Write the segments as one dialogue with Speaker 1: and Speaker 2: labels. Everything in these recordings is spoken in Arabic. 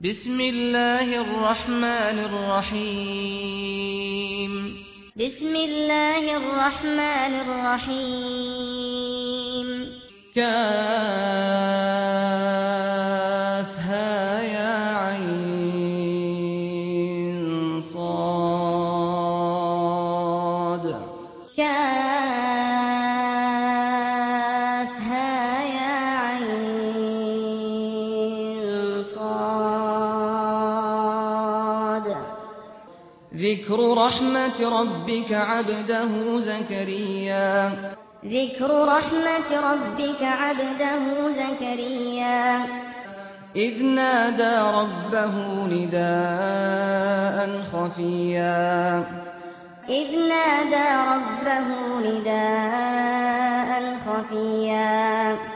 Speaker 1: بسم الله الرحمن الرحيم
Speaker 2: بسم الله الرحمن الرحيم
Speaker 1: كان رحمة ربك عبده زكريا.
Speaker 2: ذكر رحمة ربك عبده زكريا.
Speaker 1: إذ نادى ربه نداء خفيا.
Speaker 2: إذ نادى ربه نداء خفيا.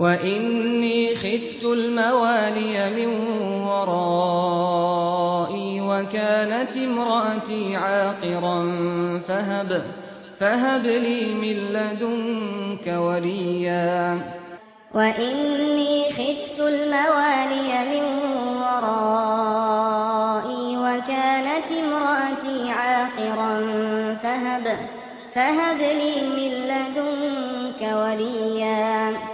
Speaker 1: وَإِنِّي خِفْتُ الْمَوَالِيَ مِنْ وَرَائِي وَكَانَتِ امْرَأَتِي عَاقِرًا فَهَبْ فَهَبْ لِي مِنْ لَدُنْكَ وَلِيًّا.
Speaker 2: وَإِنِّي خِفْتُ الْمَوَالِيَ مِنْ وَرَائِي وَكَانَتِ امْرَأَتِي عَاقِرًا فَهَبْ فَهَبْ لِي مِنْ لَدُنْكَ وَلِيًّا.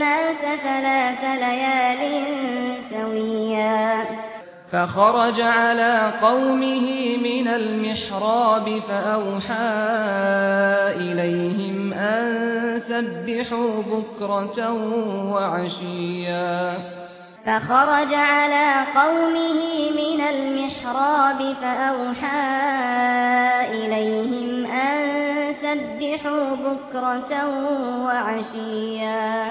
Speaker 2: الناس ثلاث ليال سويا.
Speaker 1: فخرج على قومه من المحراب فأوحى إليهم أن سبحوا بكرة وعشيا.
Speaker 2: فخرج على قومه من المحراب فأوحى إليهم أن سبحوا بكرة وعشيا.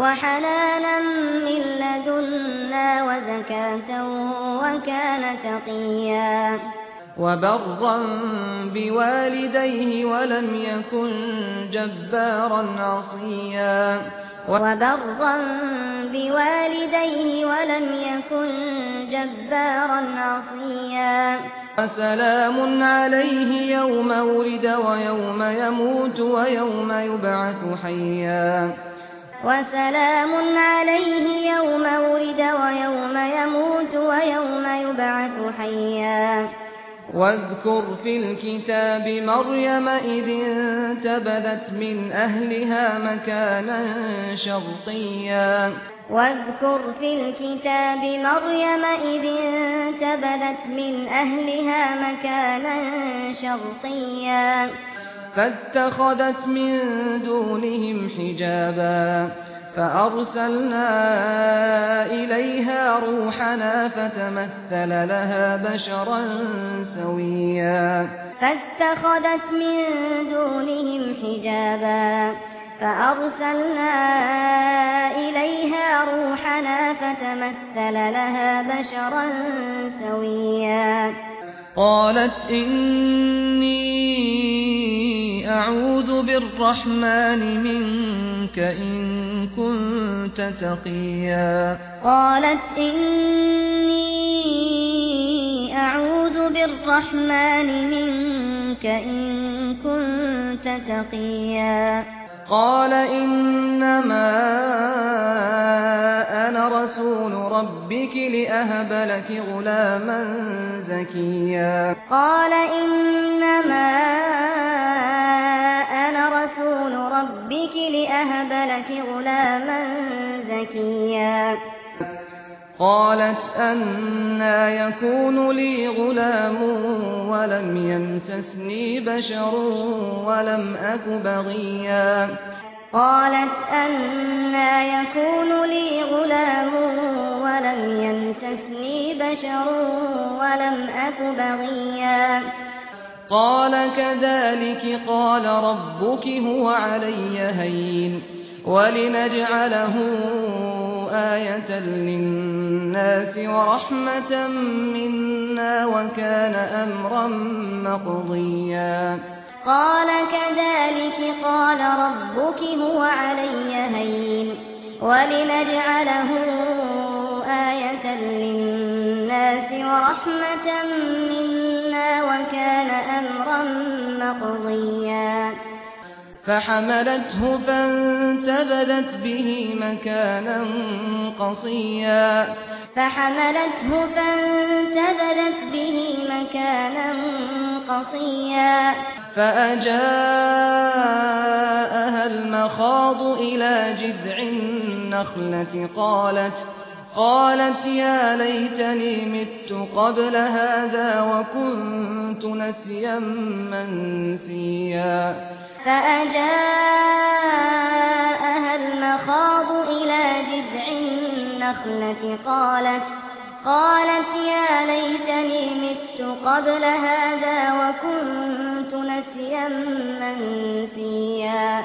Speaker 2: وحلالا من لدنا وزكاة وكان تقيا.
Speaker 1: وبرا بوالديه ولم يكن جبارا عصيا.
Speaker 2: وبرا بوالديه ولم يكن جبارا عصيا.
Speaker 1: وسلام عليه يوم ولد ويوم يموت ويوم يبعث حيا.
Speaker 2: وسلام عليه يوم ولد ويوم يموت ويوم يبعث حيا.
Speaker 1: واذكر في الكتاب مريم إذ انتبذت من أهلها مكانا شرطيا
Speaker 2: واذكر في الكتاب مريم إذ انتبذت من أهلها مكانا شرطيا
Speaker 1: فاتخذت من دونهم حجابا فأرسلنا إليها روحنا فتمثل لها بشرا سويا
Speaker 2: فاتخذت من دونهم حجابا فأرسلنا إليها روحنا فتمثل لها بشرا سويا
Speaker 1: قالت إني أعوذ بالرحمن منك إن كنت تقيا.
Speaker 2: قالت إني أعوذ بالرحمن منك إن كنت تقيا.
Speaker 1: قال إنما أنا رسول ربك لأهب لك غلاما زكيا.
Speaker 2: قال إنما ربك لأهب لك غلاما زكيا
Speaker 1: قالت أنا يكون لي غلام ولم يمسسني بشر ولم أك بغيا
Speaker 2: قالت أنا يكون لي غلام ولم يمسسني بشر ولم أك بغيا
Speaker 1: قال كذلك قال ربك هو علي هين ولنجعله آية للناس ورحمة منا وكان أمرا مقضيا.
Speaker 2: قال كذلك قال ربك هو علي هين ولنجعله آية آيَةً للناس ورحمة منا وكان أمرا مقضيا.
Speaker 1: فحملته فانتبذت به مكانا قصيا.
Speaker 2: فحملته فانتبذت به مكانا قصيا.
Speaker 1: فأجاءها المخاض إلى جذع النخلة قالت قالت يا ليتني مت قبل هذا وكنت نسيا منسيا.
Speaker 2: فأجاءها المخاض إلى جذع النخلة قالت قالت يا ليتني مت قبل هذا وكنت نسيا منسيا.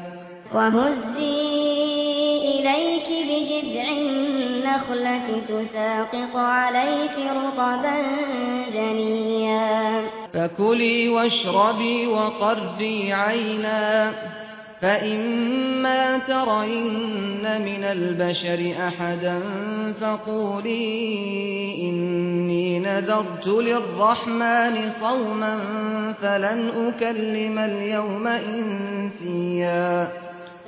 Speaker 2: وهزي إليك بجذع النخلة تساقط عليك رطبا جنيا
Speaker 1: فكلي واشربي وقربي عينا فإما ترين من البشر أحدا فقولي إني نذرت للرحمن صوما فلن أكلم اليوم إنسيا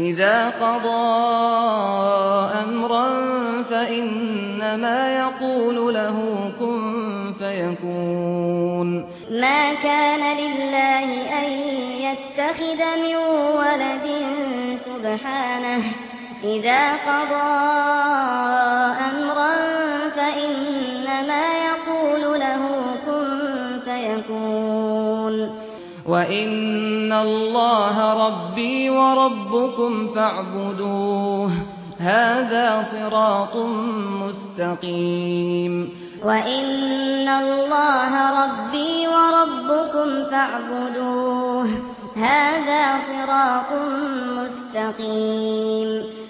Speaker 1: إذا قضى أمرا فإنما يقول له كن فيكون.
Speaker 2: ما كان لله أن يتخذ من ولد سبحانه. إذا قضى أمرا فإنما يقول له كن فيكون.
Speaker 1: وَإِنَّ اللَّهَ رَبِّي وَرَبُّكُمْ فَاعْبُدُوهُ هَذَا صِرَاطٌ مُسْتَقِيمٌ.
Speaker 2: وَإِنَّ اللَّهَ رَبِّي وَرَبُّكُمْ فَاعْبُدُوهُ هَذَا صِرَاطٌ مُسْتَقِيمٌ.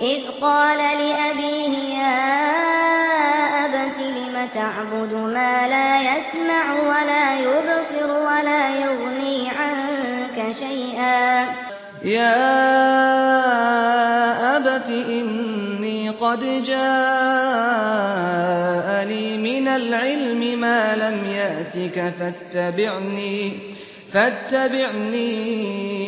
Speaker 2: إذ قال لأبيه يا أبت لم تعبد ما لا يسمع ولا يبصر ولا يغني عنك شيئا؟
Speaker 1: يا أبت إني قد جاء لي من العلم ما لم يأتك فاتبعني فاتبعني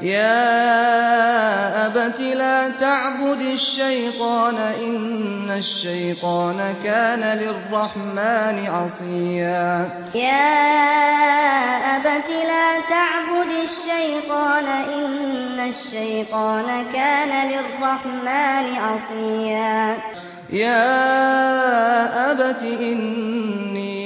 Speaker 1: يا أبت لا تعبد الشيطان إن الشيطان كان للرحمن عصيا
Speaker 2: يا أبت لا تعبد الشيطان إن الشيطان كان للرحمن عصيا
Speaker 1: يا أبت إني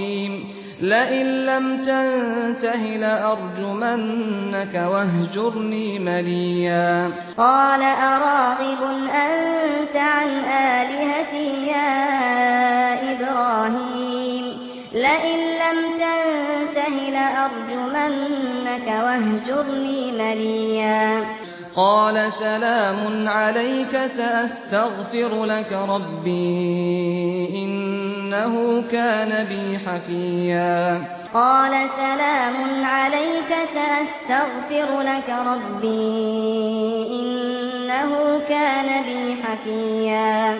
Speaker 1: لئن لم تنته لأرجمنك واهجرني مليا.
Speaker 2: قال أراغب أنت عن آلهتي يا إبراهيم؟ لئن لم تنته لأرجمنك واهجرني مليا.
Speaker 1: قال سلام عليك سأستغفر لك ربي إنه كان بي حفيا.
Speaker 2: قال سلام عليك سأستغفر لك ربي إنه كان بي حفيا.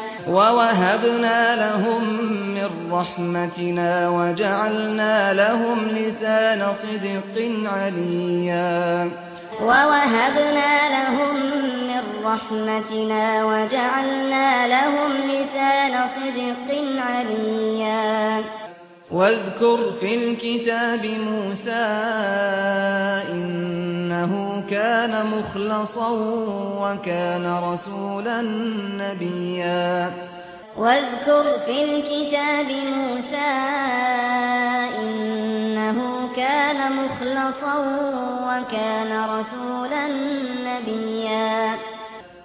Speaker 1: ووهبنا لهم من رحمتنا وجعلنا لهم لسان صدق عليا
Speaker 2: ووهبنا لهم من رحمتنا وجعلنا لهم لسان صدق عليا
Speaker 1: واذكر في الكتاب موسى إنه كان مخلصا وكان رسولا نبيا.
Speaker 2: واذكر في الكتاب موسى إنه كان مخلصا وكان رسولا نبيا.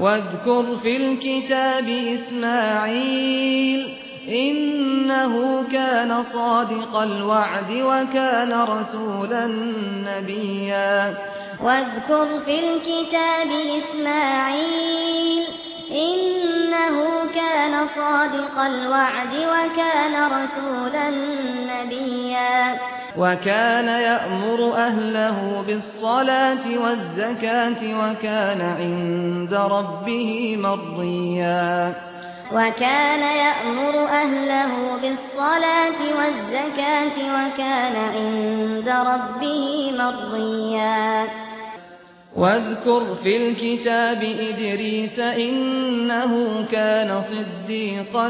Speaker 1: واذكر في الكتاب إسماعيل إنه كان صادق الوعد وكان رسولا نبيا.
Speaker 2: واذكر في الكتاب إسماعيل إنه كان صادق الوعد وكان رسولا نبيا.
Speaker 1: وكان يأمر أهله بالصلاة والزكاة وكان عند ربه مرضيا.
Speaker 2: وكان يأمر أهله بالصلاة والزكاة وكان عند ربه مرضيا.
Speaker 1: واذكر في الكتاب إدريس إنه كان صديقا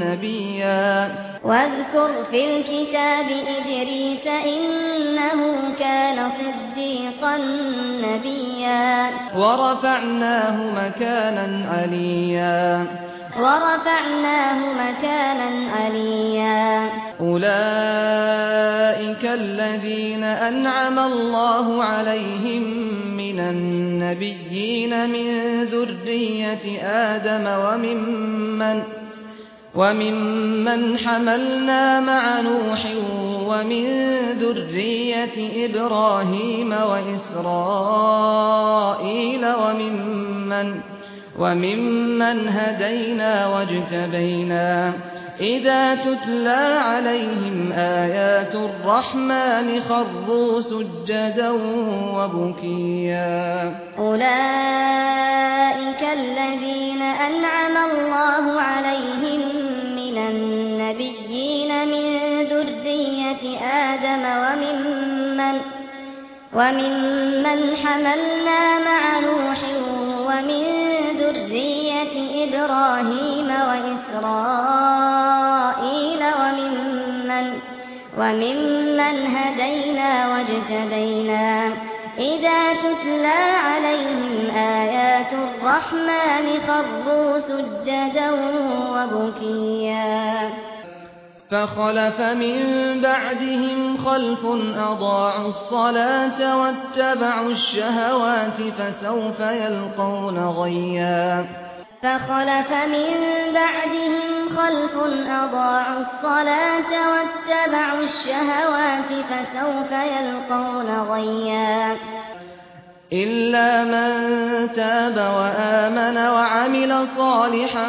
Speaker 1: نبيا.
Speaker 2: واذكر في الكتاب إدريس إنه كان صديقا نبيا.
Speaker 1: ورفعناه مكانا عليا.
Speaker 2: ورفعناه مكانا عليا
Speaker 1: أولئك الذين أنعم الله عليهم من النبيين من ذرية آدم وممن وممن حملنا مع نوح ومن ذرية إبراهيم وإسرائيل وممن وممن هدينا واجتبينا إذا تتلى عليهم آيات الرحمن خروا سجدا وبكيا
Speaker 2: أولئك الذين أنعم الله عليهم من النبيين من ذرية آدم وممن, وممن حملنا مع نوح ومن ذُرِّيَّةِ إِبْرَاهِيمَ وَإِسْرَائِيلَ وَمِمَّنْ وَمِمَّنْ هَدَيْنَا وَاجْتَبَيْنَا إِذَا تُتْلَى عَلَيْهِمْ آيَاتُ الرَّحْمَنِ خَرُّوا سُجَّدًا وَبُكِيًّا
Speaker 1: فخلف من بعدهم خلف أضاعوا الصلاة واتبعوا الشهوات فسوف يلقون غيا.
Speaker 2: فخلف من بعدهم خلف أضاعوا الصلاة واتبعوا الشهوات فسوف يلقون غيا.
Speaker 1: إلا من تاب وآمن وعمل صالحا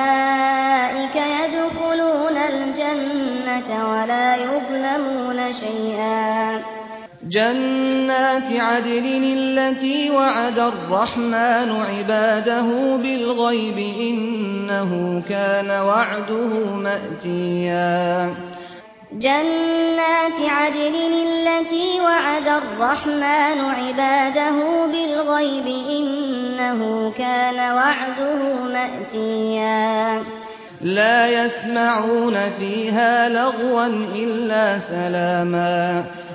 Speaker 1: جنات عدل التي وعد الرحمن عباده بالغيب إنه كان وعده مأتيا.
Speaker 2: جنات عدل التي وعد الرحمن عباده بالغيب إنه كان وعده مأتيا.
Speaker 1: لا يسمعون فيها لغوا إلا سلاما.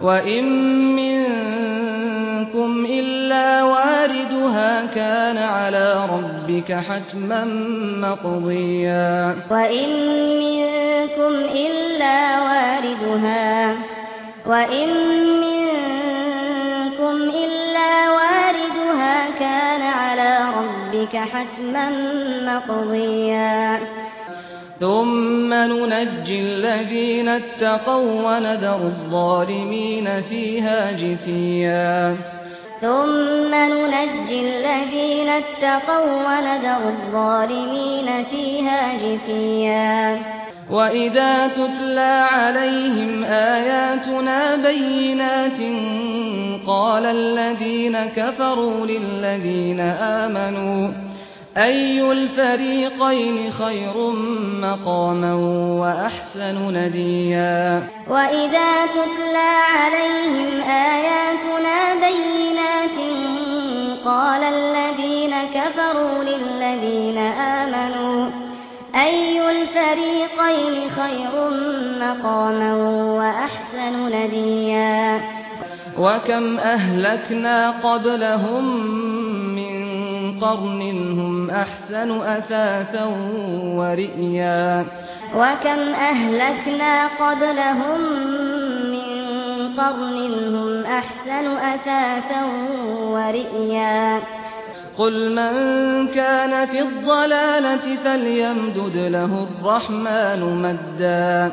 Speaker 1: وَإِن مِّنكُمْ إِلَّا وَارِدُهَا كَانَ عَلَى رَبِّكَ حَتْمًا مَّقْضِيًّا
Speaker 2: وَإِن مِّنكُمْ إِلَّا وَارِدُهَا وَإِن مِّنكُمْ إِلَّا وَارِدُهَا كَانَ عَلَى رَبِّكَ حَتْمًا مَّقْضِيًّا
Speaker 1: ثم ننجي الذين اتقوا ونذر الظالمين فيها جثيا.
Speaker 2: ثم ننجي الذين اتقوا ونذر الظالمين فيها جثيا.
Speaker 1: وَإِذَا تُتْلَى عَلَيْهِمْ آيَاتُنَا بَيِّنَاتٍ قَالَ الَّذِينَ كَفَرُوا لِلَّذِينَ آمَنُوا أي الفريقين خير مقاما وأحسن نديا
Speaker 2: وإذا تتلى عليهم آياتنا بينات قال الذين كفروا للذين آمنوا أي الفريقين خير مقاما وأحسن نديا
Speaker 1: وكم أهلكنا قبلهم قرن هم أحسن أثاثا ورئيا.
Speaker 2: وكم أهلكنا قبلهم من قرن هم أحسن أثاثا ورئيا.
Speaker 1: قل من كان في الضلالة فليمدد له الرحمن مدّا.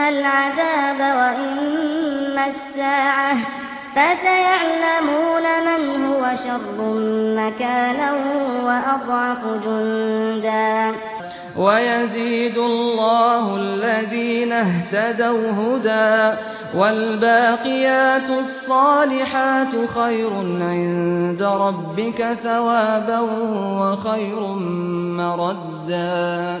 Speaker 2: إما العذاب وإما الساعة فسيعلمون من هو شر مكانا وأضعف جندا
Speaker 1: ويزيد الله الذين اهتدوا هدى والباقيات الصالحات خير عند ربك ثوابا وخير مردا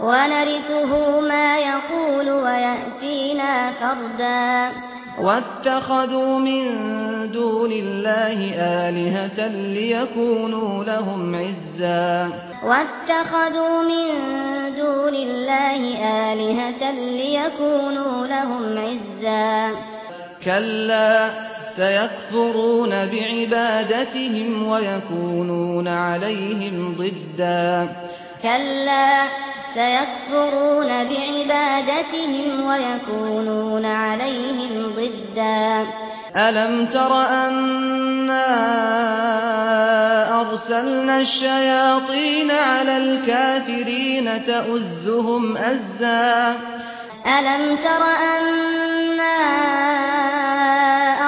Speaker 2: ونرثه ما يقول ويأتينا فردا.
Speaker 1: واتخذوا من دون الله آلهة ليكونوا لهم عزا.
Speaker 2: واتخذوا من دون الله آلهة ليكونوا لهم عزا.
Speaker 1: كلا سيكفرون بعبادتهم ويكونون عليهم ضدا.
Speaker 2: كلا سيكفرون بعبادتهم ويكونون عليهم ضدا.
Speaker 1: ألم تر أنا أرسلنا الشياطين على الكافرين تأزهم أزا؟
Speaker 2: ألم تر أنا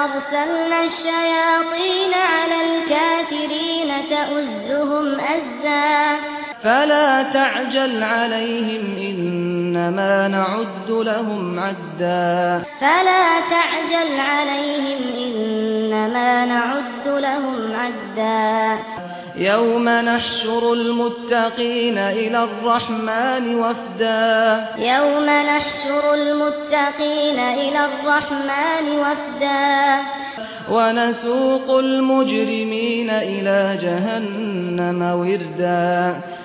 Speaker 2: أرسلنا الشياطين على الكافرين تأزهم أزا؟
Speaker 1: فلا تعجل عليهم إنما نعد لهم عدا.
Speaker 2: فلا تعجل عليهم إنما نعد لهم عدا.
Speaker 1: يوم نحشر المتقين إلى الرحمن وفدا.
Speaker 2: يوم نحشر المتقين إلى الرحمن وفدا.
Speaker 1: ونسوق المجرمين إلى جهنم وردا.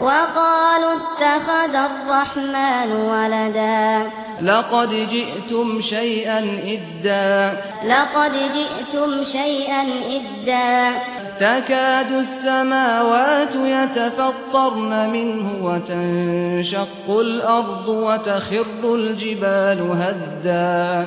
Speaker 2: وقالوا اتخذ الرحمن ولدا.
Speaker 1: لقد جئتم شيئا إدا.
Speaker 2: لقد جئتم شيئا إدا.
Speaker 1: تكاد السماوات يتفطرن منه وتنشق الأرض وتخر الجبال هدا.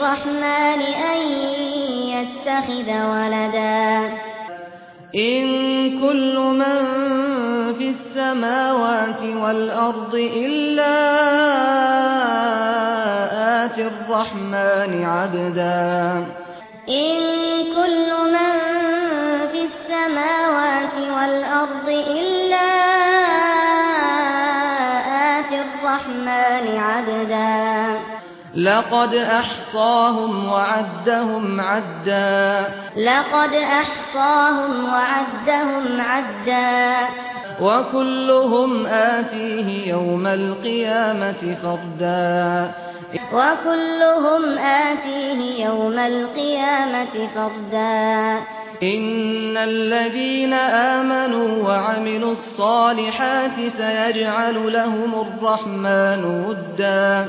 Speaker 2: الرحمن أن يتخذ ولدا
Speaker 1: إن كل من في السماوات والأرض إلا آت الرحمن عبدا
Speaker 2: إن
Speaker 1: لقد أحصاهم وعدهم عدا.
Speaker 2: لقد أحصاهم وعدهم عدا.
Speaker 1: وكلهم آتيه يوم القيامة فردا.
Speaker 2: وكلهم آتيه يوم القيامة فردا.
Speaker 1: إن الذين آمنوا وعملوا الصالحات سيجعل لهم الرحمن ودا.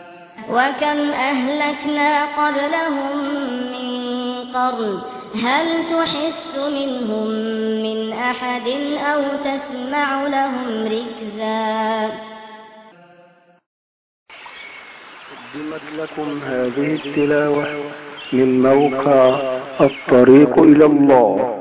Speaker 2: وكم أهلكنا قبلهم من قرن هل تحس منهم من أحد أو تسمع لهم ركزا
Speaker 3: قدمت لكم هذه التلاوة من موقع الطريق إلى الله